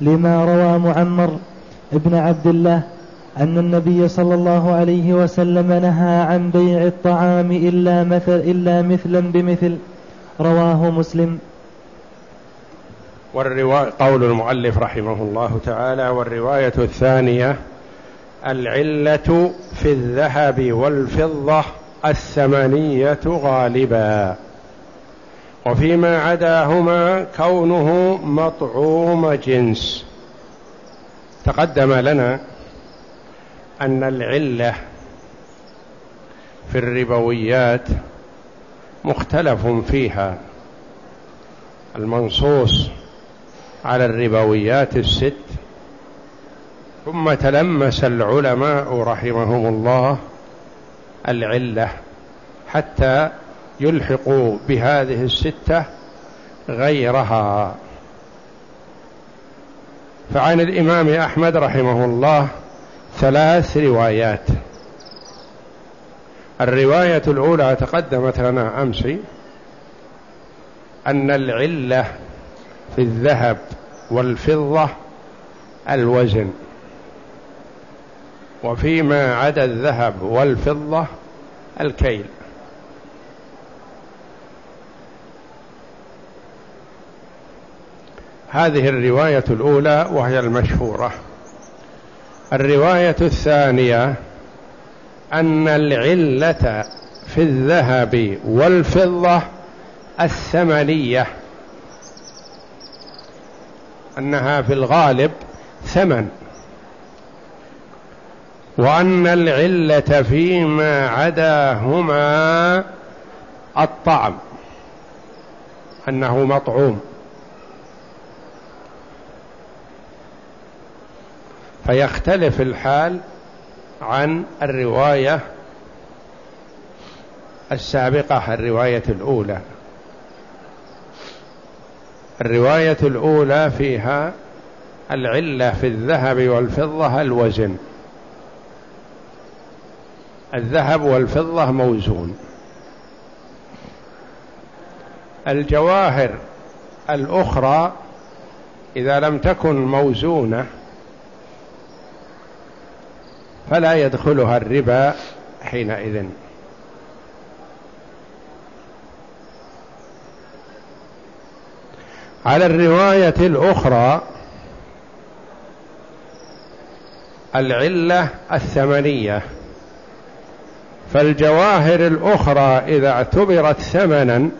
لما روى معمر ابن عبد الله أن النبي صلى الله عليه وسلم نهى عن بيع الطعام إلا مثل إلا مثلا بمثل. رواه مسلم. والرواية قول المؤلف رحمه الله تعالى والرواية الثانية العلة في الذهب والفضة الثمنية غالبا. وفيما عداهما كونه مطعوم جنس. تقدم لنا أن العلة في الربويات مختلف فيها. المنصوص على الربويات الست. ثم تلمس العلماء رحمهم الله العلة حتى يلحقوا بهذه الستة غيرها. فعن الإمام أحمد رحمه الله ثلاث روايات. الرواية الأولى تقدمت لنا أمس أن العلة في الذهب والفضة الوزن. وفيما عدا الذهب والفضة الكيل. هذه الرواية الأولى وهي المشهورة. الرواية الثانية أن العلة في الذهب والفضة الثمنية. أنها في الغالب ثمن. وأن العلة فيما عداهما الطعم. أنه مطعوم. فيختلف الحال عن الرواية السابقة الرواية الأولى. الرواية الأولى فيها العلة في الذهب والفضة الوزن. الذهب والفضة موزون. الجواهر الأخرى إذا لم تكن موزونة فلا يدخلها الربا حينئذ. على الرواية الأخرى العلة الثمنية. فالجواهر الأخرى إذا اعتبرت ثمنا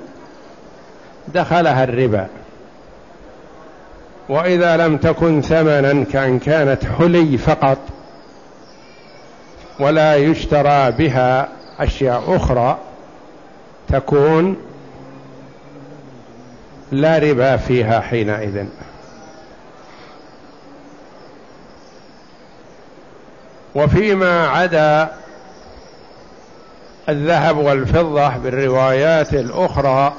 دخلها الربا. وإذا لم تكن ثمنا كأن كانت حلي فقط ولا يشترى بها أشياء أخرى تكون لا ربا فيها حينئذ. وفيما عدا الذهب والفضة بالروايات الأخرى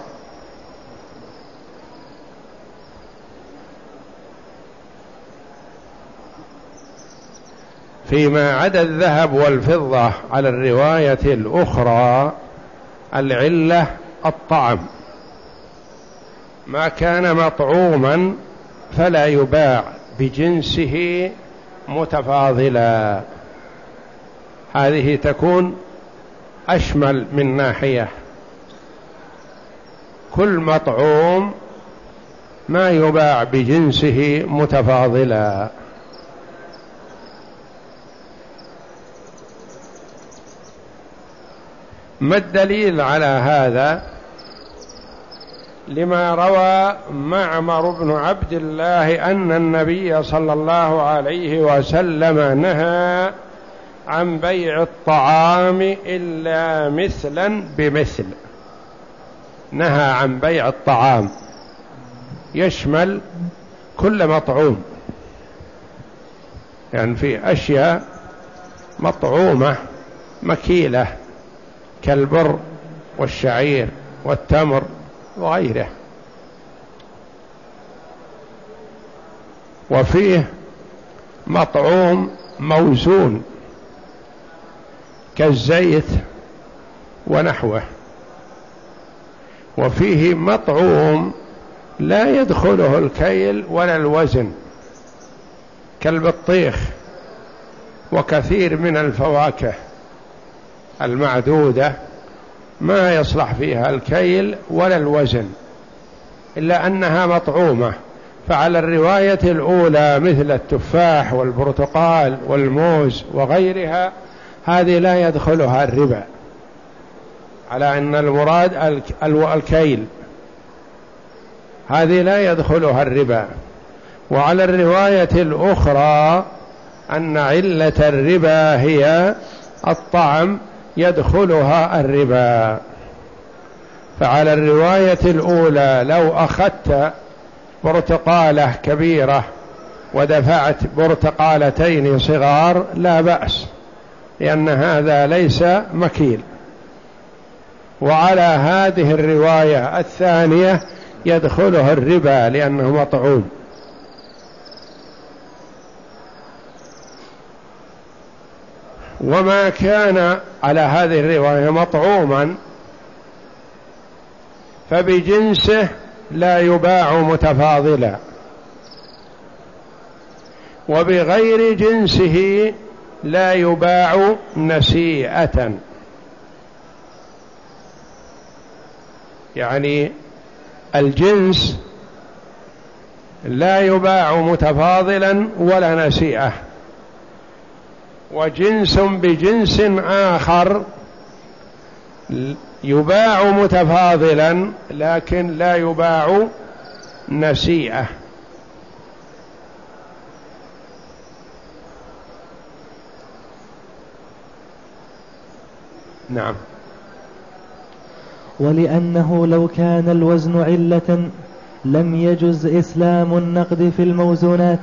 فيما عدا الذهب والفضة على الرواية الأخرى العلة الطعم. ما كان مطعوما فلا يباع بجنسه متفاضلا. هذه تكون أشمل من ناحية. كل مطعوم ما يباع بجنسه متفاضلا. ما الدليل على هذا؟ لما روى معمر بن عبد الله أن النبي صلى الله عليه وسلم نهى عن بيع الطعام إلا مثلا بمثل. نهى عن بيع الطعام. يشمل كل مطعوم. يعني في أشياء مطعومة مكيلة. كالبر والشعير والتمر وغيره. وفيه مطعوم موزون كالزيت ونحوه. وفيه مطعوم لا يدخله الكيل ولا الوزن كالبطيخ وكثير من الفواكه. المعدودة ما يصلح فيها الكيل ولا الوزن إلا أنها مطعومة. فعلى الرواية الأولى مثل التفاح والبرتقال والموز وغيرها هذه لا يدخلها الربا. على أن المراد الكيل. هذه لا يدخلها الربا. وعلى الرواية الأخرى أن علة الربا هي الطعم يدخلها الربا. فعلى الرواية الأولى لو أخذت برتقالة كبيرة ودفعت برتقالتين صغار لا بأس لأن هذا ليس مكيل. وعلى هذه الرواية الثانية يدخله الربا لأنه مطعوم وما كان على هذه الرواية مطعوما فبجنسه لا يباع متفاضلا. وبغير جنسه لا يباع نسيئة. يعني الجنس لا يباع متفاضلا ولا نسيئة. وجنس بجنس آخر يباع متفاضلا لكن لا يباع نسيئة. نعم. ولأنه لو كان الوزن علة لم يجز إسلام النقد في الموزونات.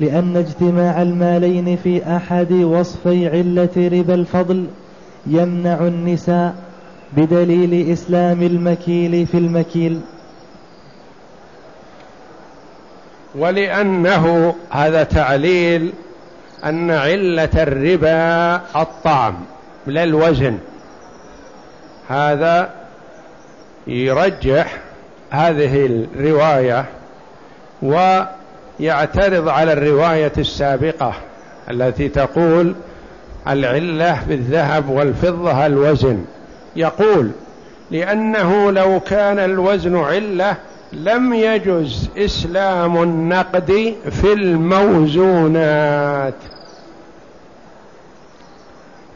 لأن اجتماع المالين في أحد وصفي علة ربا الفضل يمنع النساء بدليل إسلام المكيل في المكيل. ولأنه هذا تعليل أن علة الربا الطعم لا الوزن. هذا يرجح هذه الرواية ويعترض على الرواية السابقة التي تقول العلة بالذهب والفضة الوزن. يقول لأنه لو كان الوزن علة لم يجز إسلام النقد في الموزونات.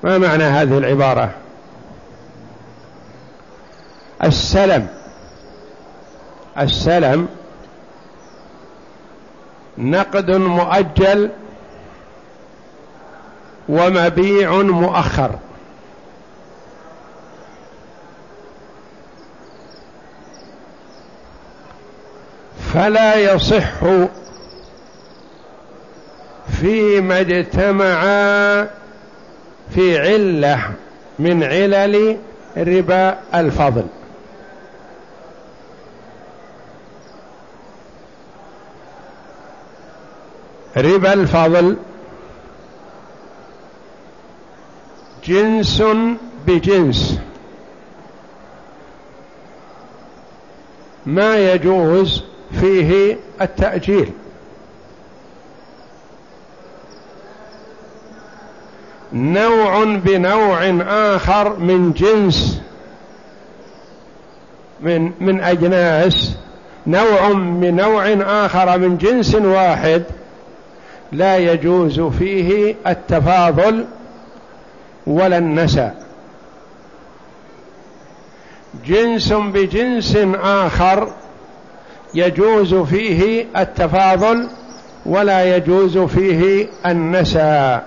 ما معنى هذه العبارة؟ السلم السلم نقد مؤجل ومبيع مؤخر. فلا يصح فيما اجتمعا في علة من علل ربا الفضل. ربا الفضل. جنس بجنس. ما يجوز فيه التأجيل. نوع بنوع آخر من جنس. من من أجناس. نوع بنوع آخر من جنس واحد. لا يجوز فيه التفاضل ولا النسى جنس بجنس آخر يجوز فيه التفاضل ولا يجوز فيه النسى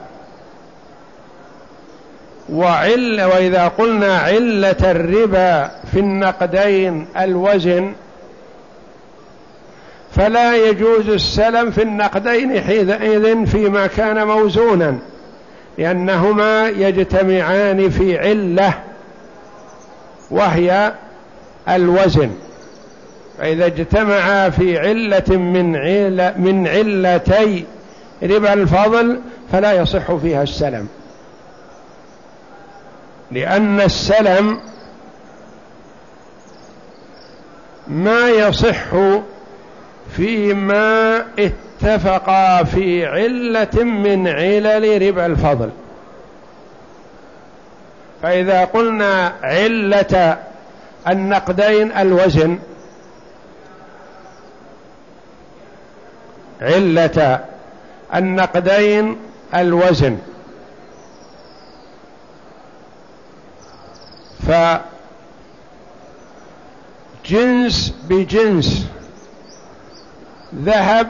وإذا قلنا علة الربا في النقدين الوزن فلا يجوز السلم في النقدين حينئذ فيما كان موزونا لأنهما يجتمعان في علة وهي الوزن. فإذا اجتمعا في علة من علة من علتي ربا الفضل فلا يصح فيها السلم. لأن السلم ما يصح فيما اتفقا في علة من علل ربا الفضل. فإذا قلنا علة النقدين الوزن علة النقدين الوزن فجنس بجنس ذهب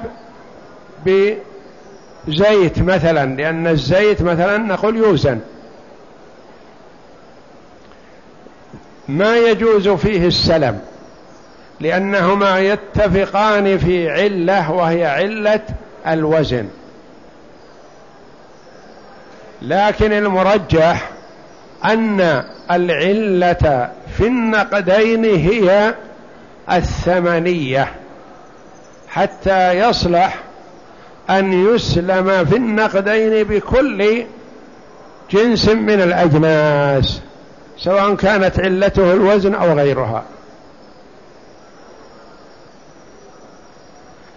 بزيت مثلا لأن الزيت مثلا نقول يوزن. ما يجوز فيه السلم لأنهما يتفقان في علة وهي علة الوزن. لكن المرجح أن العلة في النقدين هي الثمنية. حتى يصلح أن يسلم في النقدين بكل جنس من الأجناس سواء كانت علته الوزن أو غيرها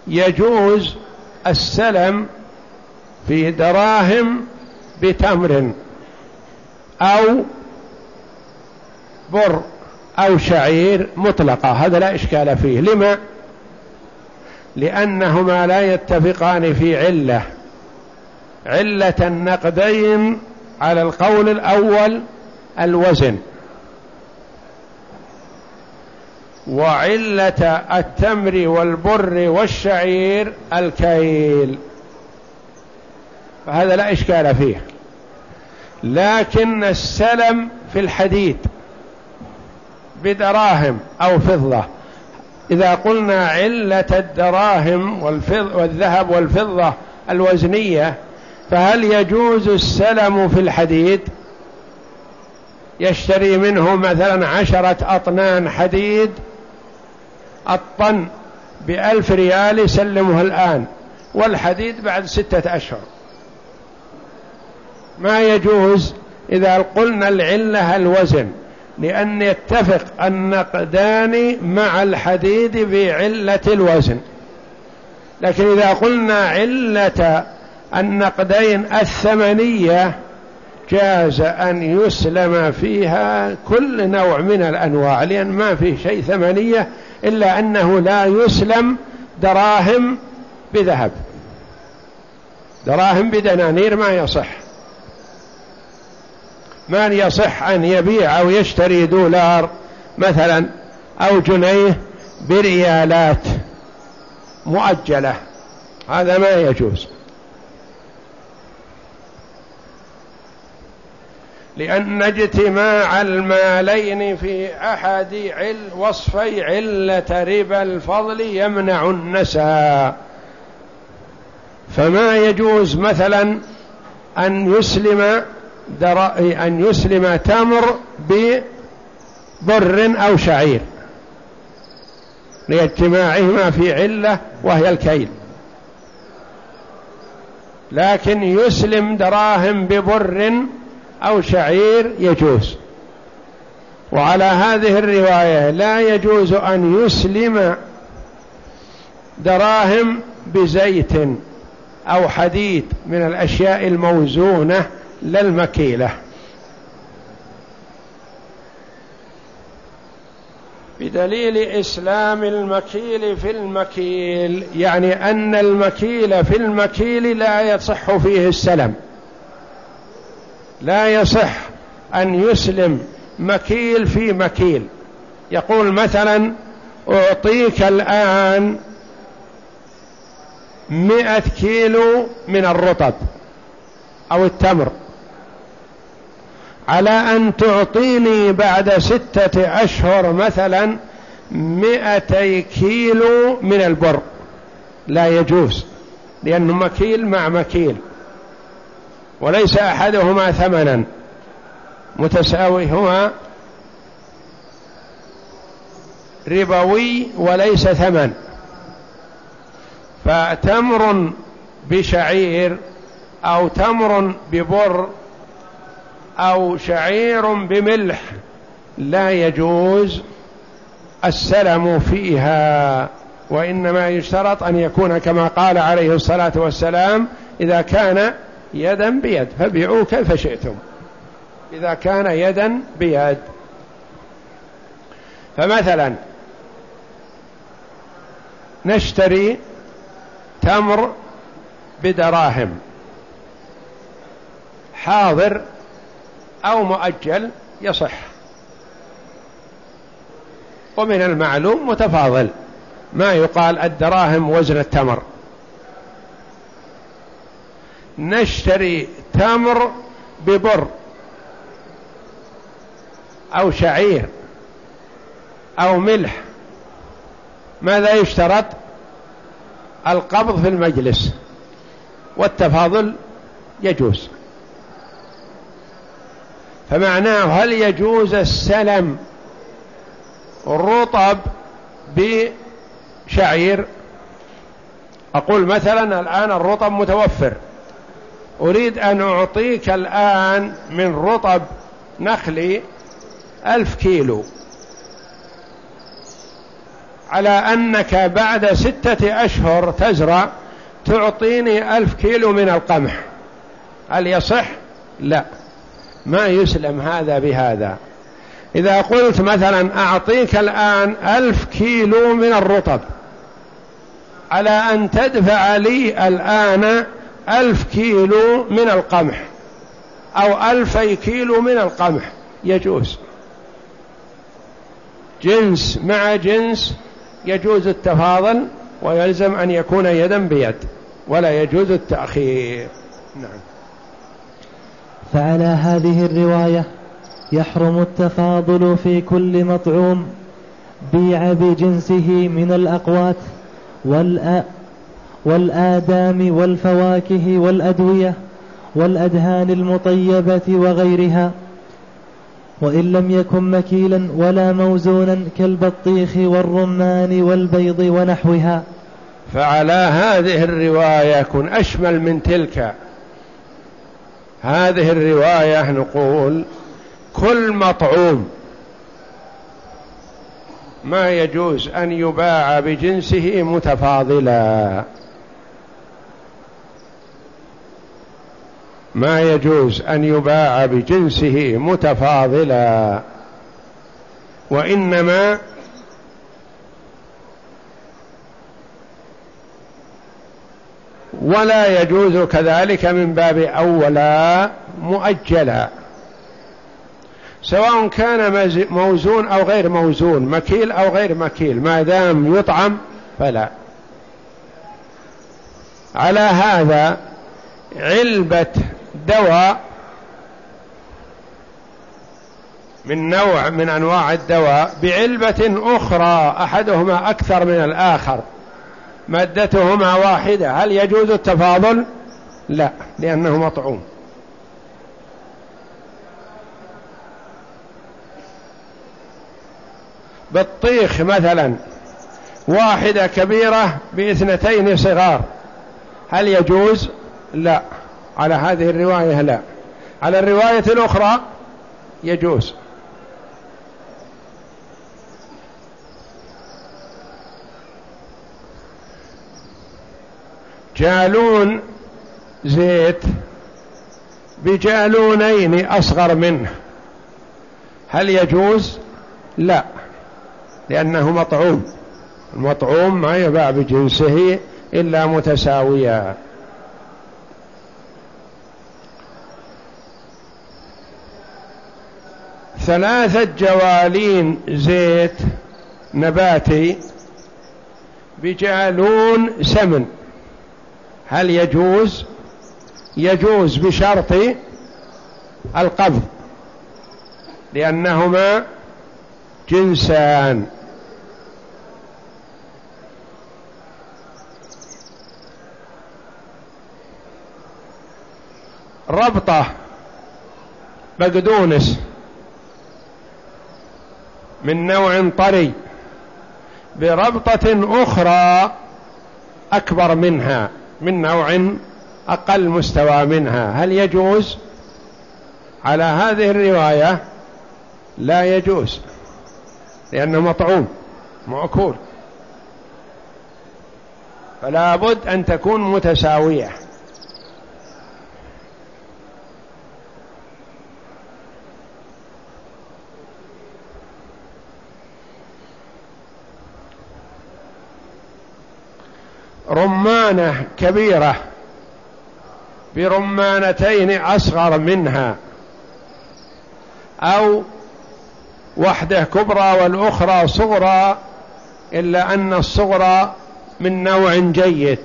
يجوز السلم في دراهم بتمر أو بر أو شعير مطلقة هذا لا إشكال فيه لما؟ لأنهما لا يتفقان في علة. علة النقدين على القول الأول الوزن. وعلة التمر والبر والشعير الكيل. فهذا لا إشكال فيه. لكن السلم في الحديد بدراهم أو فضة. إذا قلنا علة الدراهم والذهب والفضة الوزنية فهل يجوز السلم في الحديد؟ يشتري منه مثلا عشرة أطنان حديد الطن بألف ريال يسلمه الآن والحديد بعد ستة أشهر. ما يجوز إذا قلنا العلة الوزن؟ لأن يتفق النقدان مع الحديد بعلة الوزن. لكن إذا قلنا علة النقدين الثمنية جاز أن يسلم فيها كل نوع من الأنواع لأن ما في شيء ثمنية إلا أنه لا يسلم دراهم بذهب. دراهم بدنانير ما يصح. ما يصح أن يبيع أو يشتري دولار مثلا أو جنيه بريالات مؤجلة؟ هذا ما يجوز. لأن اجتماع المالين في أحد عل وصفي علة ربا الفضل يمنع النساء. فما يجوز مثلا أن يسلم أن يسلم تمر ببر أو شعير لإجتماعهما في علة وهي الكيل. لكن يسلم دراهم ببر أو شعير يجوز. وعلى هذه الرواية لا يجوز أن يسلم دراهم بزيت أو حديد من الأشياء الموزونة للمكيلة بدليل إسلام المكيل في المكيل يعني أن المكيل في المكيل لا يصح فيه السلم. لا يصح أن يسلم مكيل في مكيل. يقول مثلا أعطيك الآن مئة كيلو من الرطب أو التمر. على أن تعطيني بعد ستة أشهر مثلا مئتي كيلو من البر. لا يجوز لأنه مكيل مع مكيل وليس أحدهما ثمنا. متساوي هو ربوي وليس ثمن. فتمر بشعير أو تمر ببر أو شعير بملح لا يجوز السلم فيها وإنما يشترط أن يكون كما قال عليه الصلاة والسلام إذا كان يدا بيد فبيعوا كيف شئتم. إذا كان يدا بيد. فمثلا نشتري تمر بدراهم حاضر أو مؤجل يصح. ومن المعلوم متفاضل. ما يقال الدراهم وزن التمر. نشتري تمر ببر أو شعير أو ملح. ماذا يشترط؟ القبض في المجلس. والتفاضل يجوز. فمعناه هل يجوز السلم الرطب بشعير؟ أقول مثلا الآن الرطب متوفر. أريد أن أعطيك الآن من رطب نخلي ألف كيلو. على أنك بعد ستة أشهر تزرع تعطيني ألف كيلو من القمح. هل يصح؟ لا. ما يسلم هذا بهذا. إذا قلت مثلا أعطيك الآن ألف كيلو من الرطب على أن تدفع لي الآن ألف كيلو من القمح أو ألفي كيلو من القمح يجوز. جنس مع جنس يجوز التفاضل ويلزم أن يكون يدا بيد ولا يجوز التأخير. نعم. فعلى هذه الرواية يحرم التفاضل في كل مطعوم بيع بجنسه من الأقوات والآدام والفواكه والأدوية والأدهان المطيبة وغيرها وإن لم يكن مكيلا ولا موزونا كالبطيخ والرمان والبيض ونحوها. فعلى هذه الرواية يكون أشمل من تلك. هذه الرواية نقول كل مطعوم. ما يجوز أن يباع بجنسه متفاضلا. ما يجوز أن يباع بجنسه متفاضلا. وإنما ولا يجوز كذلك من باب أولا مؤجلا. سواء كان موزون أو غير موزون مكيل أو غير مكيل ما دام يطعم فلا. على هذا علبة دواء من نوع من أنواع الدواء بعلبة أخرى أحدهما أكثر من الآخر. مادتهما واحدة. هل يجوز التفاضل؟ لا لأنه مطعوم. بطيخ مثلا واحدة كبيرة باثنتين صغار. هل يجوز؟ لا. على هذه الرواية لا. على الرواية الأخرى يجوز. جالون زيت بجالونين أصغر منه. هل يجوز؟ لا لأنه مطعوم. المطعوم ما يباع بجنسه إلا متساويا. ثلاثة جوالين زيت نباتي بجالون سمن. هل يجوز؟ يجوز بشرط القبض. لأنهما جنسان. ربطة بقدونس من نوع طري بربطة أخرى أكبر منها. من نوع أقل مستوى منها. هل يجوز؟ على هذه الرواية لا يجوز لأنه مطعوم مأكول. فلا بد أن تكون متساوية. رمانة كبيرة. برمانتين أصغر منها. أو وحدة كبرى والأخرى صغرى إلا أن الصغرى من نوع جيد.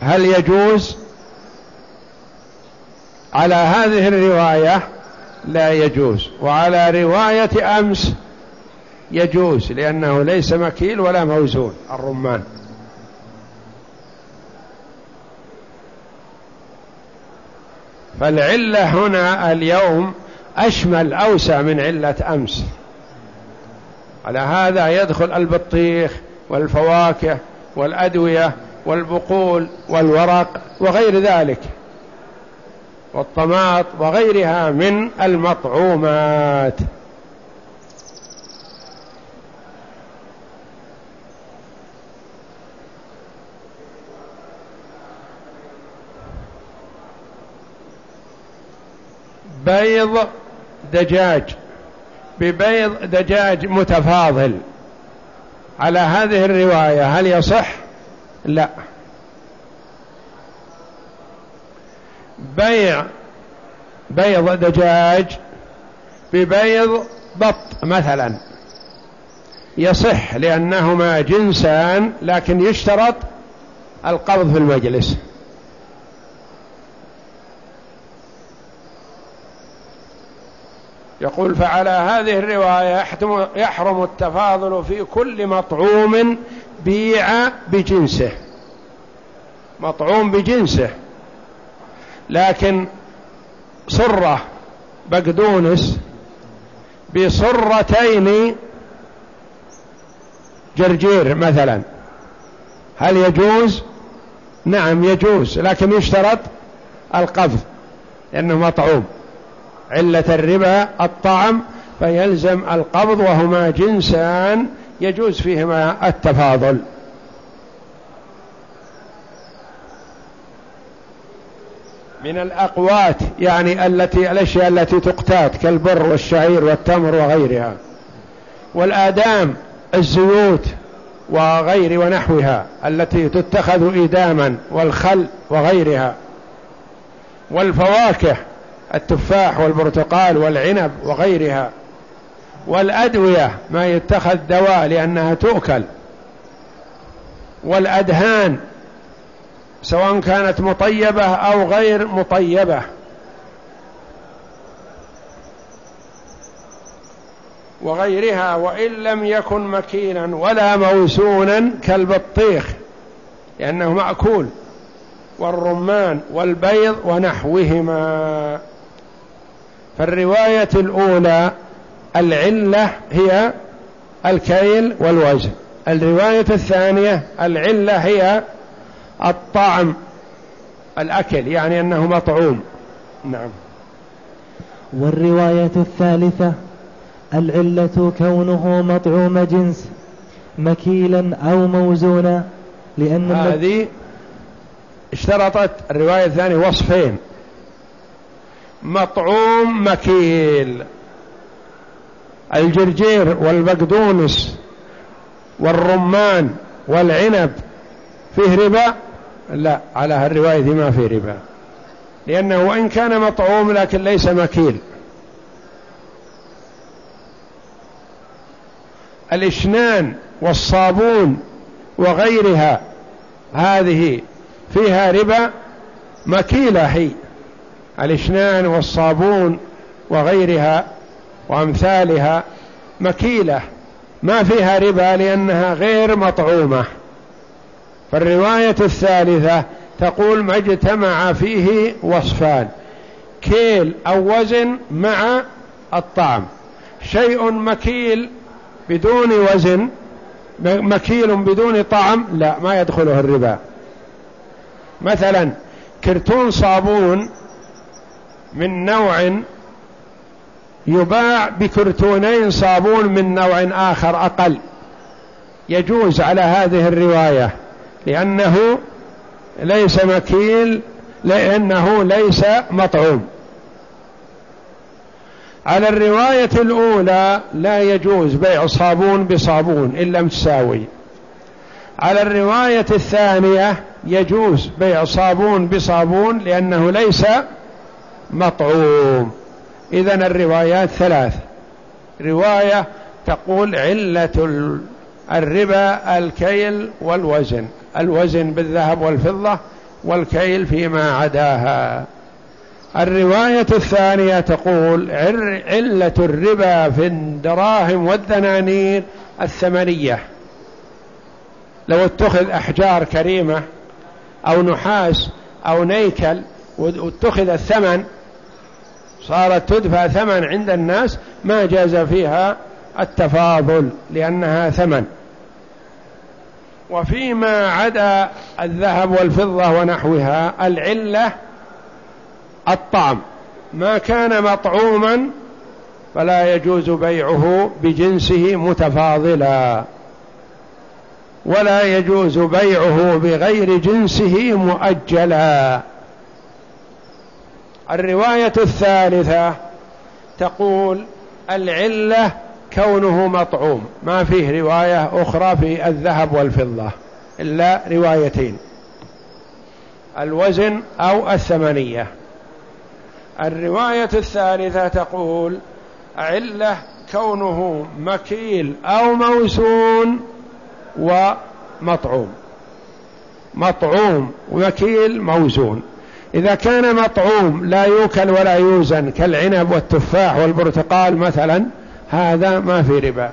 هل يجوز؟ على هذه الرواية لا يجوز. وعلى رواية أمس يجوز لأنه ليس مكيل ولا موزون الرمان. فالعلة هنا اليوم أشمل أوسع من علة أمس. على هذا يدخل البطيخ والفواكه والأدوية والبقول والورق وغير ذلك. والطماط وغيرها من المطعومات. بيض دجاج ببيض دجاج متفاضل. على هذه الرواية هل يصح؟ لا. بيع بيض دجاج ببيض بط مثلا. يصح لأنهما جنسان لكن يشترط القبض في المجلس. يقول فعلى هذه الرواية يحرم التفاضل في كل مطعوم بيع بجنسه. مطعوم بجنسه. لكن صرة بقدونس بصرتين جرجير مثلا. هل يجوز؟ نعم يجوز لكن يشترط القبض لأنه مطعوم. علة الربا الطعم فيلزم القبض وهما جنسان يجوز فيهما التفاضل. من الأقوات يعني التي الأشياء التي تقتات كالبر والشعير والتمر وغيرها. والآدام الزيوت وغير ونحوها التي تتخذ إداما والخل وغيرها. والفواكه التفاح والبرتقال والعنب وغيرها والأدوية ما يتخذ دواء لأنها تؤكل. والأدهان سواء كانت مطيبة أو غير مطيبة. وغيرها وإن لم يكن مكينا ولا موسونا كالبطيخ لأنه مأكول. والرمان والبيض ونحوهما. فالرواية الأولى العلة هي الكيل والوزن. الرواية الثانية العلة هي الطعم الأكل يعني أنه مطعوم. نعم. والرواية الثالثة العلة كونه مطعوم جنس مكيلا أو موزونا لأن هذه اشترطت الرواية الثانية وصفين. مطعوم مكيل. الجرجير والبقدونس والرمان والعنب فيه ربا؟ لا على هالرواية ما فيه ربا. لأنه وإن كان مطعوم لكن ليس مكيل. الإشنان والصابون وغيرها هذه فيها ربا مكيلة هي. الإشنان والصابون وغيرها وأمثالها مكيلة ما فيها ربا لأنها غير مطعومة. فالرواية الثالثة تقول ما اجتمع فيه وصفان كيل أو وزن مع الطعم. شيء مكيل بدون وزن مكيل بدون طعم لا ما يدخله الربا. مثلا كرتون صابون من نوع يباع بكرتونين صابون من نوع آخر أقل. يجوز على هذه الرواية لأنه ليس مكيل لأنه ليس مطعوم. على الرواية الأولى لا يجوز بيع صابون بصابون إن لم تساوي على الرواية الثانية يجوز بيع صابون بصابون لأنه ليس مطعوم. إذا الروايات ثلاث. رواية تقول علة الربا الكيل والوزن. الوزن بالذهب والفضة والكيل فيما عداها. الرواية الثانية تقول علة الربا في الدراهم والدنانير الثمنية لو اتخذ أحجار كريمة أو نحاس أو نيكل واتخذ الثمن صارت تدفع ثمن عند الناس ما جاز فيها التفاضل لأنها ثمن. وفيما عدا الذهب والفضة ونحوها العلة الطعم. ما كان مطعوما فلا يجوز بيعه بجنسه متفاضلا. ولا يجوز بيعه بغير جنسه مؤجلا. الرواية الثالثة تقول العلة كونه مطعوم. ما فيه رواية أخرى في الذهب والفضة إلا روايتين. الوزن أو الثمنية. الرواية الثالثة تقول علة كونه مكيل أو موسون ومطعوم. مطعوم ومكيل موزون. إذا كان مطعوم لا يوكل ولا يوزن كالعنب والتفاح والبرتقال مثلا هذا ما في ربا.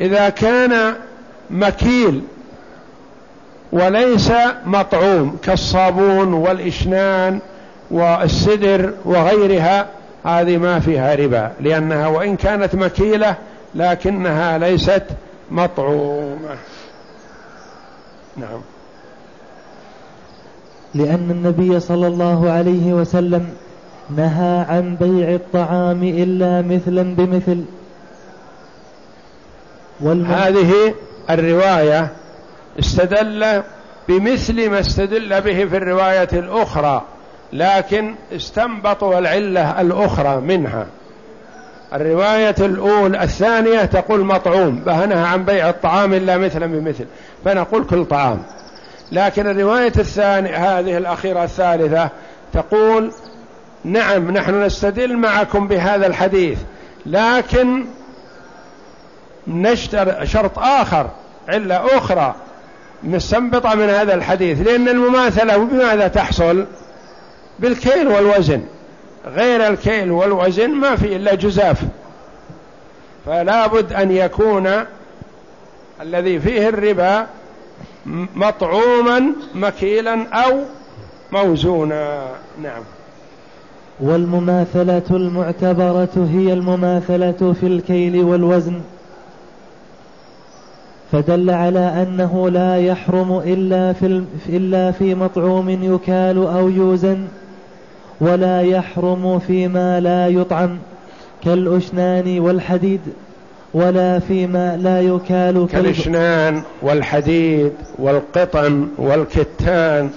إذا كان مكيل وليس مطعوم كالصابون والإشنان والسدر وغيرها هذه ما فيها ربا لأنها وإن كانت مكيلة لكنها ليست مطعومة. نعم. لأن النبي صلى الله عليه وسلم نهى عن بيع الطعام إلا مثلا بمثل. هذه الرواية استدل بمثل ما استدل به في الرواية الأخرى لكن استنبطوا العلة الأخرى منها. الرواية الأولى الثانية تقول مطعوم بهنها عن بيع الطعام إلا مثلا بمثل فنقول كل طعام. لكن الرواية الثانية هذه الأخيرة الثالثة تقول نعم نحن نستدل معكم بهذا الحديث لكن نشتر شرط آخر علة أخرى مستنبطة من هذا الحديث لأن المماثلة بماذا تحصل؟ بالكيل والوزن. غير الكيل والوزن ما في إلا جزاف. فلا بد أن يكون الذي فيه الربا مطعوما مكيلا أو موزونا. نعم. والمماثلة المعتبرة هي المماثلة في الكيل والوزن. فدل على أنه لا يحرم إلا في, إلا في مطعوم يكال أو يوزن ولا يحرم فيما لا يطعم كالأشنان والحديد. ولا فيما لا يكال كالأشنان والحديد والقطن والكتان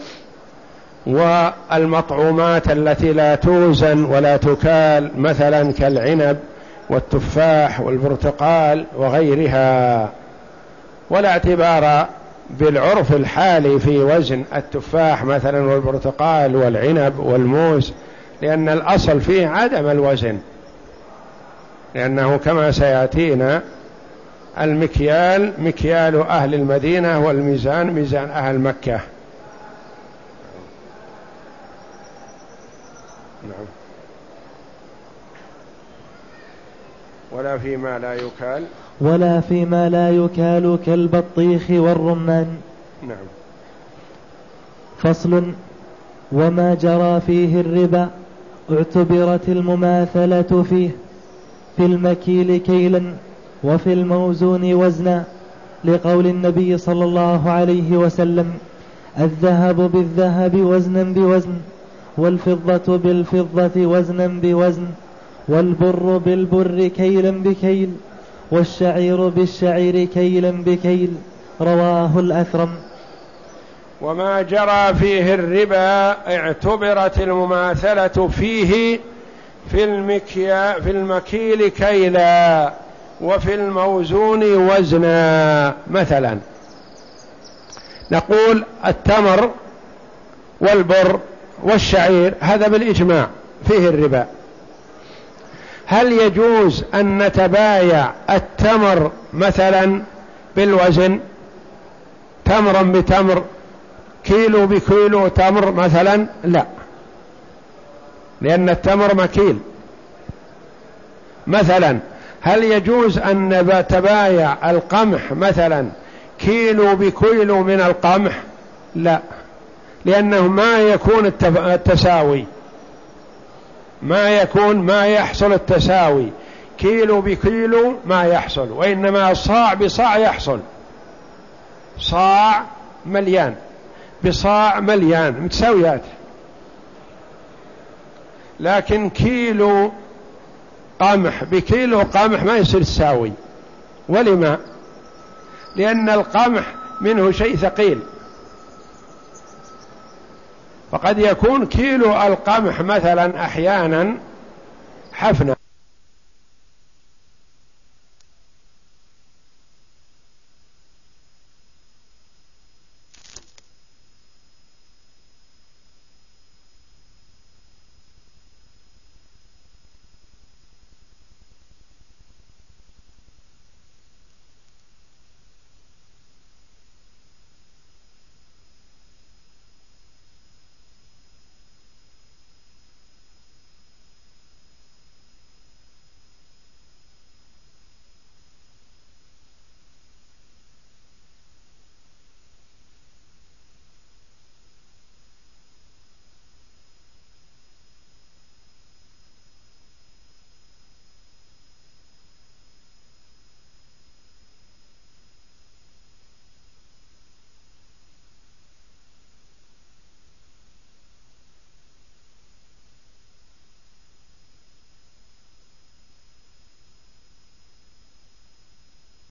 والمطعومات التي لا توزن ولا تكال مثلا كالعنب والتفاح والبرتقال وغيرها. ولا اعتبار بالعرف الحالي في وزن التفاح مثلا والبرتقال والعنب والموز لأن الأصل فيه عدم الوزن. لأنه كما سيأتينا المكيال مكيال أهل المدينة والميزان ميزان أهل مكة. نعم. ولا فيما لا يكال. ولا فيما لا يكال كالبطيخ والرمان. نعم. فصل وما جرى فيه الربا اعتبرت المماثلة فيه. في المكيل كيلا وفي الموزون وزنا لقول النبي صلى الله عليه وسلم الذهب بالذهب وزنا بوزن والفضة بالفضة وزنا بوزن والبر بالبر كيلا بكيل والشعير بالشعير كيلا بكيل رواه الأثرم. وما جرى فيه الربا اعتبرت المماثلة فيه في المكيا في المكيل كيلا وفي الموزون وزنا. مثلا نقول التمر والبر والشعير هذا بالإجماع فيه الربا. هل يجوز أن نتبايع التمر مثلا بالوزن؟ تمرا بتمر كيلو بكيلو تمر مثلا؟ لا. لأن التمر مكيل. مثلا هل يجوز أن نتبايع القمح مثلا كيلو بكيلو من القمح؟ لا لأنه ما يكون التساوي. ما يكون ما يحصل التساوي. كيلو بكيلو ما يحصل وإنما صاع بصاع يحصل. صاع مليان. بصاع مليان متساويات. لكن كيلو قمح بكيلو قمح ما يصير تساوي. ولما؟ لأن القمح منه شيء ثقيل. فقد يكون كيلو القمح مثلا أحيانا حفنة